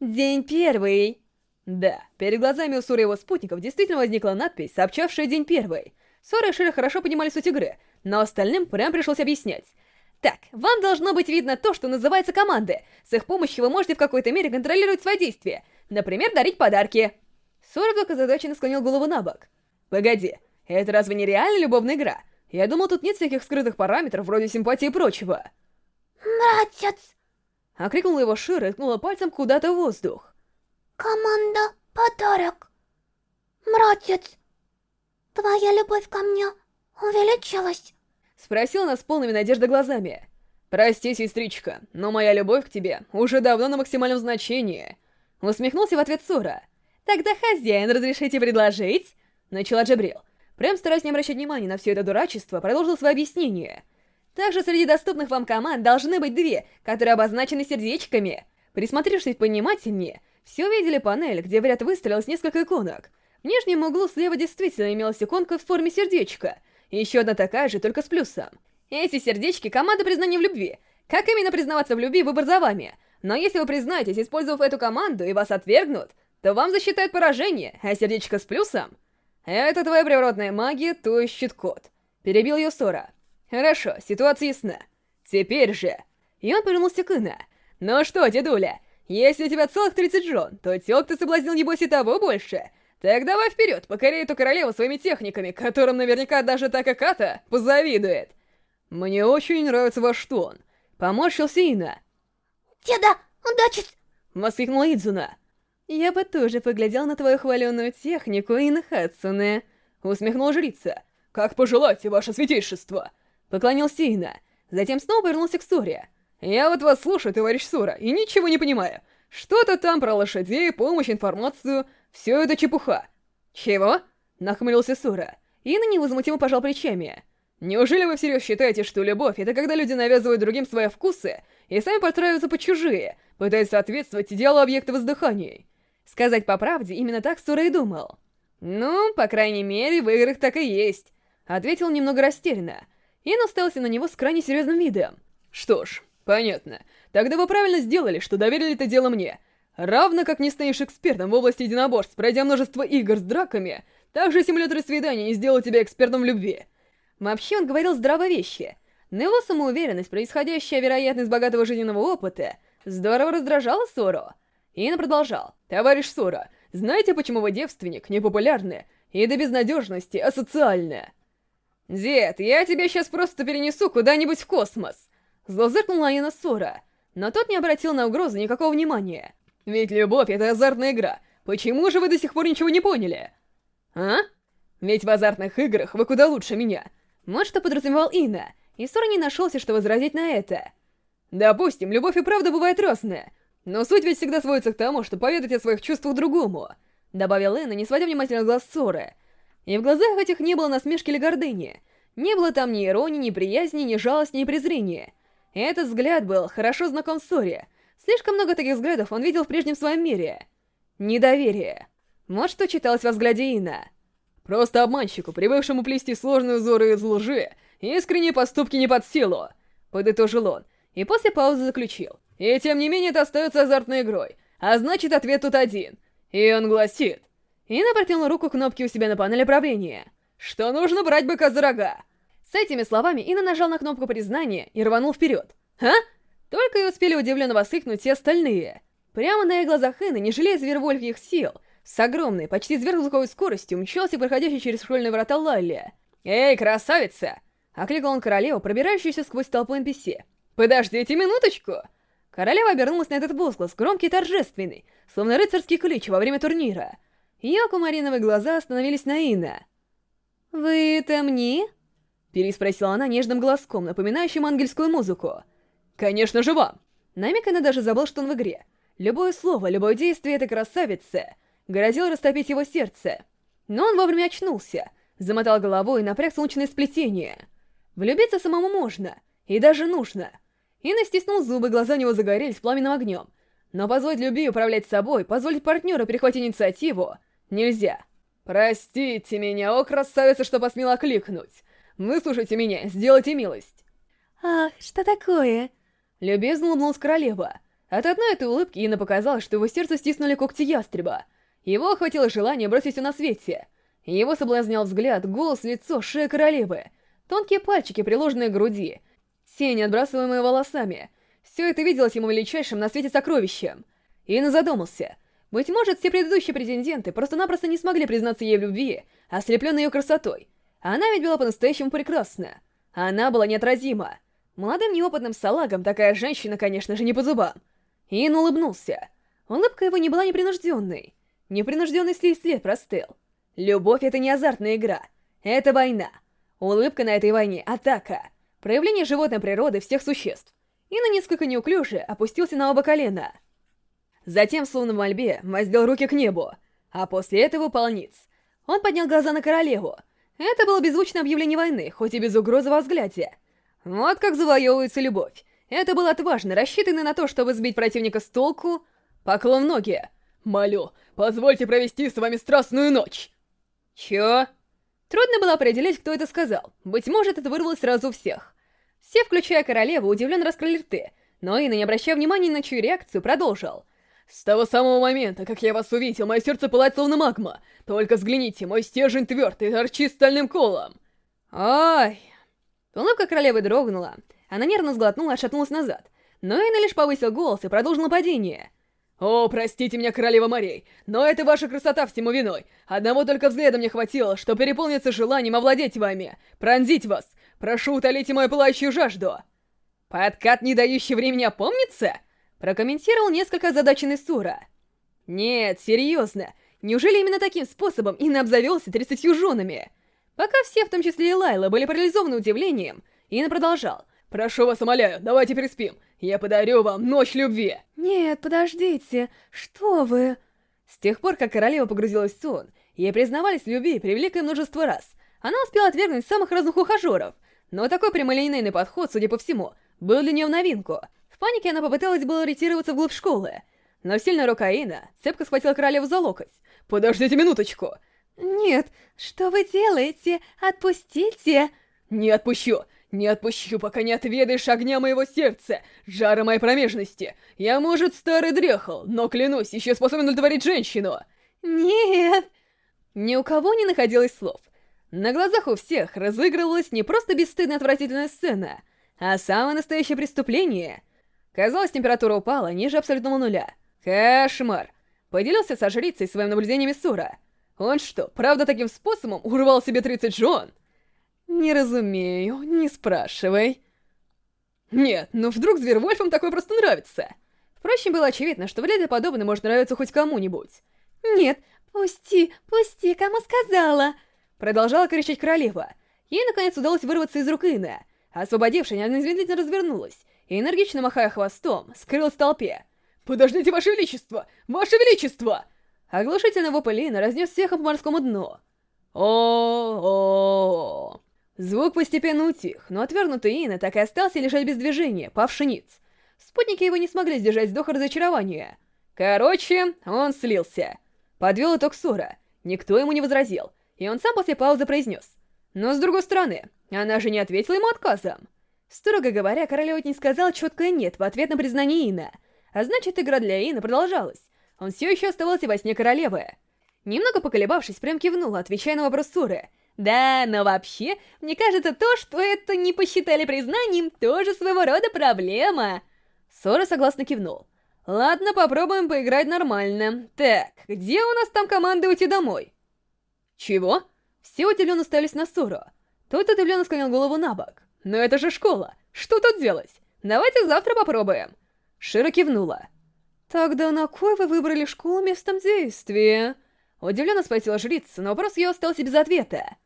День первый. Да, перед глазами у Суры его спутников действительно возникла надпись, сообщавшая день первый. Сора и Шира хорошо понимали суть игры, но остальным прям пришлось объяснять. Так, вам должно быть видно то, что называется команды. С их помощью вы можете в какой-то мере контролировать свои действия. Например, дарить подарки. Сора вдруг озадаченно склонил голову на бок. Погоди, это разве не реальная любовная игра? Я думал, тут нет всяких скрытых параметров, вроде симпатии и прочего. Братец! Окрикнула его Шира и ткнула пальцем куда-то в воздух. Команда, подарок. Братец, твоя любовь ко мне увеличилась? Спросила она с полными надежды глазами. «Прости, сестричка, но моя любовь к тебе уже давно на максимальном значении». Усмехнулся в ответ Сура. «Тогда, хозяин, разрешите предложить?» Начала Джабрил. Прям стараясь не обращать внимания на все это дурачество, продолжил свое объяснение. Также среди доступных вам команд должны быть две, которые обозначены сердечками. Присмотревшись повнимательнее, все увидели панель, где в ряд выстроилось несколько иконок. В нижнем углу слева действительно имелась иконка в форме сердечка, и еще одна такая же, только с плюсом. Эти сердечки — команда признания в любви. Как именно признаваться в любви, выбор за вами. Но если вы признаетесь, использовав эту команду, и вас отвергнут, то вам засчитают поражение, а сердечко с плюсом «Это твоя природная магия, то есть щит-код», — перебил ее Сора. «Хорошо, ситуация ясна. Теперь же...» И он повернулся к Ина. «Ну что, дедуля, если у тебя целых 30 жен, то тёлк ты соблазнил небось и того больше. Так давай вперед, покори эту королеву своими техниками, которым наверняка даже Такаката позавидует». «Мне очень нравится ваш тон», — поморщился Ина. «Деда, удачи!» — воскликнула Идзуна. «Я бы тоже поглядел на твою хваленную технику, Ина Хадсуне», — усмехнула жрица. «Как пожелаете, ваше святейшество!» — поклонился Ина. Затем снова повернулся к Суре. «Я вот вас слушаю, товарищ Сура, и ничего не понимаю. Что-то там про лошадей, помощь, информацию. Все это чепуха». «Чего?» — нахмурился Сура. Ина невозмутимо пожал плечами. «Неужели вы всерьез считаете, что любовь — это когда люди навязывают другим свои вкусы и сами подстраиваются под чужие, пытаясь соответствовать идеалу объекта воздыханий? Сказать по правде, именно так Сура и думал. «Ну, по крайней мере, в играх так и есть», — ответил немного растерянно. Ин уставился на него с крайне серьезным видом. «Что ж, понятно. Тогда вы правильно сделали, что доверили это дело мне. Равно как не станешь экспертом в области единоборств, пройдя множество игр с драками, также симуляторы свиданий не сделал тебя экспертом в любви». Вообще он говорил здраво вещи, но его самоуверенность, происходящая вероятность богатого жизненного опыта, здорово раздражала Сору. Ин продолжал. «Товарищ Сора, знаете, почему вы девственник, непопулярны и до безнадежности асоциальны?» «Дед, я тебя сейчас просто перенесу куда-нибудь в космос!» Зло зыркнула Ина Сора, но тот не обратил на угрозу никакого внимания. «Ведь любовь — это азартная игра. Почему же вы до сих пор ничего не поняли?» «А? Ведь в азартных играх вы куда лучше меня!» Вот что подразумевал Ина, и Сора не нашелся, что возразить на это. «Допустим, любовь и правда бывает разная, но суть ведь всегда сводится к тому, что поведать о своих чувствах другому, добавил Энна, не сводя внимательно глаз ссоры. И в глазах этих не было насмешки или гордыни. Не было там ни иронии, ни приязни, ни жалости, ни презрения. Этот взгляд был хорошо знаком Соре. Слишком много таких взглядов он видел в прежнем своем мире. Недоверие. Вот что читалось во взгляде Ина. Просто обманщику, привыкшему плести сложные узоры из лжи, искренние поступки не под силу, подытожил он, и после паузы заключил. И тем не менее это остается азартной игрой, а значит ответ тут один. И он гласит... Ина протянула руку к кнопке у себя на панели управления. Что нужно брать быка за рога. С этими словами Ина нажал на кнопку признания и рванул вперед. «А?» Только и успели удивленно воскликнуть все остальные. Прямо на их глазах Ины, не жалея звервольфьих сил, с огромной, почти сверхзвуковой скоростью мчался проходящий через школьные врата Лалли. «Эй, красавица!» — окликал он королеву, пробирающуюся сквозь толпу NPC. «Подождите минуточку!» Королева обернулась на этот возглас, громкий и торжественный, словно рыцарский клич во время турнира. Ее акумариновые глаза остановились на Инна. «Вы это мне?» Переспросила она нежным голоском, напоминающим ангельскую музыку. «Конечно же вам!» На миг она даже забыл, что он в игре. Любое слово, любое действие этой красавицы грозило растопить его сердце. Но он вовремя очнулся, замотал головой и напряг солнечное сплетение. Влюбиться самому можно, и даже нужно — Инна стиснул зубы, глаза у него загорелись пламенным огнем. Но позволить любви управлять собой, позволить партнеру перехватить инициативу нельзя. «Простите меня, о красавица, что посмела кликнуть! Выслушайте меня, сделайте милость!» «Ах, что такое?» Любезно улыбнулась королева. От одной этой улыбки Ина показалось, что его сердце стиснули когти ястреба. Его охватило желание бросить все на свете. Его соблазнял взгляд, голос, лицо, шея королевы, тонкие пальчики, приложенные к груди, тени, отбрасываемые волосами. Все это виделось ему величайшим на свете сокровищем. Ина задумался. Быть может, все предыдущие претенденты просто-напросто не смогли признаться ей в любви, ослепленной ее красотой. Она ведь была по-настоящему прекрасна. Она была неотразима. Молодым неопытным салагам такая женщина, конечно же, не по зубам. Ин улыбнулся. Улыбка его не была непринужденной. Непринужденный слив след простыл. Любовь — это не азартная игра. Это война. Улыбка на этой войне — атака. Проявление животной природы всех существ. Ина несколько неуклюже опустился на оба колена. Затем, словно в мольбе, воздел руки к небу. А после этого упал ниц. Он поднял глаза на королеву. Это было беззвучное объявление войны, хоть и без угрозы во взгляде. Вот как завоевывается любовь. Это было отважно, рассчитано на то, чтобы сбить противника с толку. Поклон ноги. Молю, позвольте провести с вами страстную ночь. Чё? Трудно было определить, кто это сказал. Быть может, это вырвалось сразу всех. Все, включая королеву, удивленно раскрыли рты, но Инна, не обращая внимания на чью реакцию, продолжил. «С того самого момента, как я вас увидел, мое сердце пылает словно магма. Только взгляните, мой стержень твердый, торчит стальным колом». «Ой!» Улыбка королевы дрогнула. Она нервно сглотнула и отшатнулась назад. Но Эйна лишь повысил голос и продолжил нападение. «О, простите меня, королева морей, но это ваша красота всему виной. Одного только взгляда мне хватило, что переполнится желанием овладеть вами, пронзить вас. Прошу, утолите мою пылающую жажду». «Подкат, не дающий времени опомниться?» Прокомментировал несколько озадаченный Сура. «Нет, серьезно, неужели именно таким способом Инна обзавелся тридцатью женами?» Пока все, в том числе и Лайла, были парализованы удивлением, Инна продолжал. «Прошу вас, умоляю, давайте переспим. Я подарю вам ночь любви!» «Нет, подождите, что вы...» С тех пор, как королева погрузилась в сон, ей признавались в любви превеликое множество раз. Она успела отвергнуть самых разных ухажеров, но такой прямолинейный подход, судя по всему, был для нее в новинку. В панике она попыталась было ретироваться вглубь школы, но сильная рука Ина цепко схватила королеву за локоть. «Подождите минуточку!» «Нет, что вы делаете? Отпустите!» «Не отпущу! Не отпущу, пока не отведаешь огня моего сердца, жара моей промежности! Я, может, старый дрехал, но, клянусь, еще способен удовлетворить женщину!» «Нет!» Ни у кого не находилось слов. На глазах у всех разыгрывалась не просто бесстыдная отвратительная сцена, а самое настоящее преступление. Казалось, температура упала ниже абсолютного нуля. Кошмар! Поделился со жрицей своим наблюдением Сура. Он что, правда таким способом урвал себе 30 жен? Не разумею, не спрашивай. Нет, ну вдруг Звервольфам такое просто нравится? Впрочем, было очевидно, что вряд ли подобное может нравиться хоть кому-нибудь. Нет, пусти, пусти, кому сказала? Продолжала кричать королева. Ей, наконец, удалось вырваться из рук Инна. Освободившись, она незамедлительно развернулась и, энергично махая хвостом, скрылась в толпе. «Подождите, Ваше Величество! Ваше Величество!» Оглушительный вопль Ина разнес всех по морскому дну. о о Звук постепенно утих, но отвергнутый Ина так и остался лежать без движения, павший ниц. Спутники его не смогли сдержать вздоха разочарования. Короче, он слился. Подвел итог Сура. Никто ему не возразил, и он сам после паузы произнес. Но с другой стороны, она же не ответила ему отказом. Строго говоря, королева не сказал четкое «нет» в ответ на признание Ина. А значит, игра для Ина продолжалась. Он все еще оставался во сне королевы. Немного поколебавшись, прям кивнула, отвечая на вопрос Суры. «Да, но вообще, мне кажется, то, что это не посчитали признанием, тоже своего рода проблема». Сора согласно кивнул. «Ладно, попробуем поиграть нормально. Так, где у нас там команда «Уйти домой»?» «Чего?» Все удивленно ставились на Сору. Тот удивленно склонил голову на бок. «Но это же школа! Что тут делать? Давайте завтра попробуем!» Шира кивнула. «Тогда на кой вы выбрали школу местом действия?» Удивленно спросила жрица, но вопрос ее остался без ответа.